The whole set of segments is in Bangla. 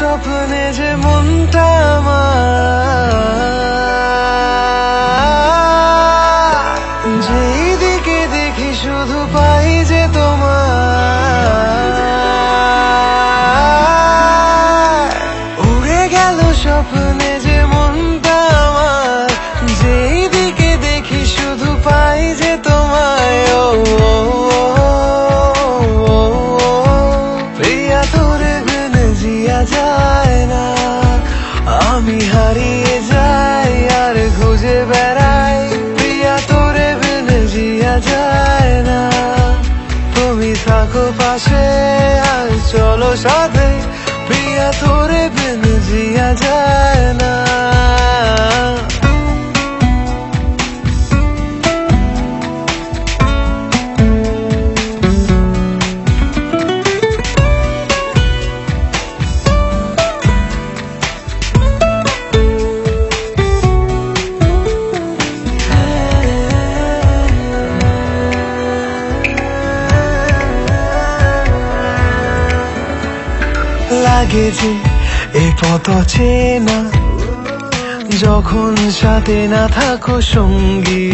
স্বপ্নে যে মনটা আমার, যেই দিকে দেখি শুধু পাই যে তোমার। উড়ে গেল স্বপ্নে যে মনটা যেই দিকে দেখি শুধু পাই যে আমি হারিয়ে যাই আর খুঁজে বেড়াই, প্রিয়া তোরে বিন জিয়া যায় না। তুমি থাকো পাশে আর চলো সাথে, প্রিয়া তোরে বিন জিয়া যায় না। লাগে যে এ পথ চেনা। যখন সাথে না থাকো সঙ্গী,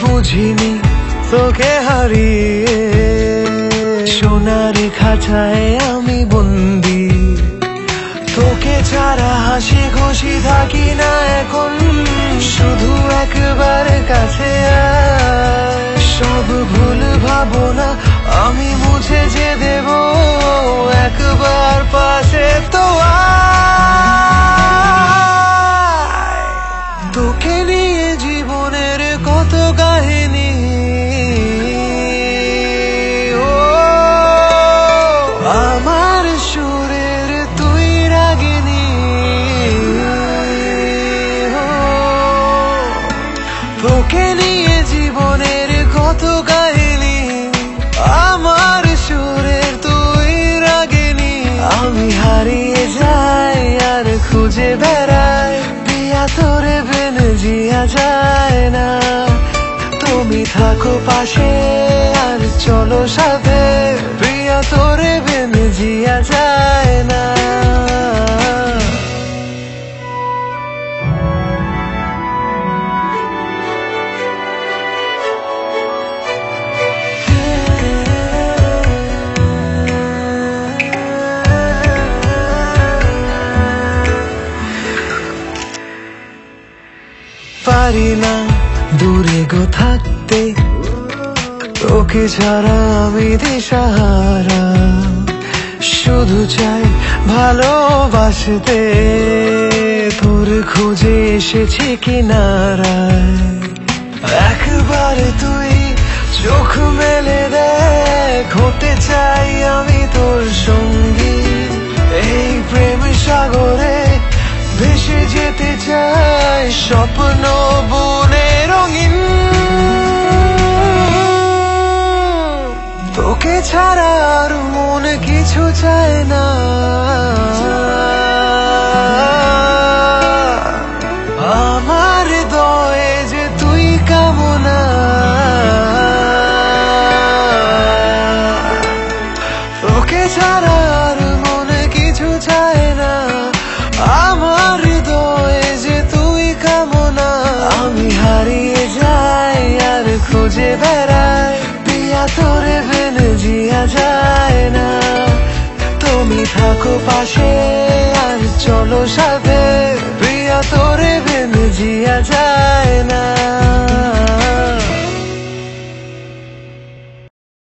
বুঝিনি তোকে হারিয়ে। সোনার খাঁচায় আমি বন্দি। তোকে ছাড়া হাসি খুশি থাকি না এখন। শুধু একবার কাছে সব ভুল ভাবনা তোকে নিয়ে জীবনের কত কাহিনী। ও, আমার সুরের তুই রাগিনী। তোকে নিয়ে জীবনের কত কাহিনী। আমার সুরের তুই রাগিনী। আমি হারিয়ে যাই আর খুঁজে বেড়াই থাকো পাশে, আর চলো সাথে। প্রিয়া, তোরে বেন জিয়া যায় না। পারি না দূরে গো থাকতে তোকে ছাড়া আমি দিশাহারা শুধু চাই ভালোবাসতে, তোর খুঁজে এসেছি কিনারায়। একবার তুই চোখ মেলে দেখ, হতে চাই আমি তোর সঙ্গী। এই প্রেম সাগরে ভেসে যেতে চাই, স্বপ্ন বনে রঙিন তোকে ছাড়া আর মন কিছু চায় না। আমার হৃদয়ে যে তুই কামনা। তোকে ছাড়া আর মনে কিছু চায় না। আমার হৃদয়ে যে তুই কামনা। আমি হারিয়ে যাই আর খুঁজে বেড়াই। থাকো পাশে আর চলো সাথে। প্রিয়া তোরে বেন জিয়া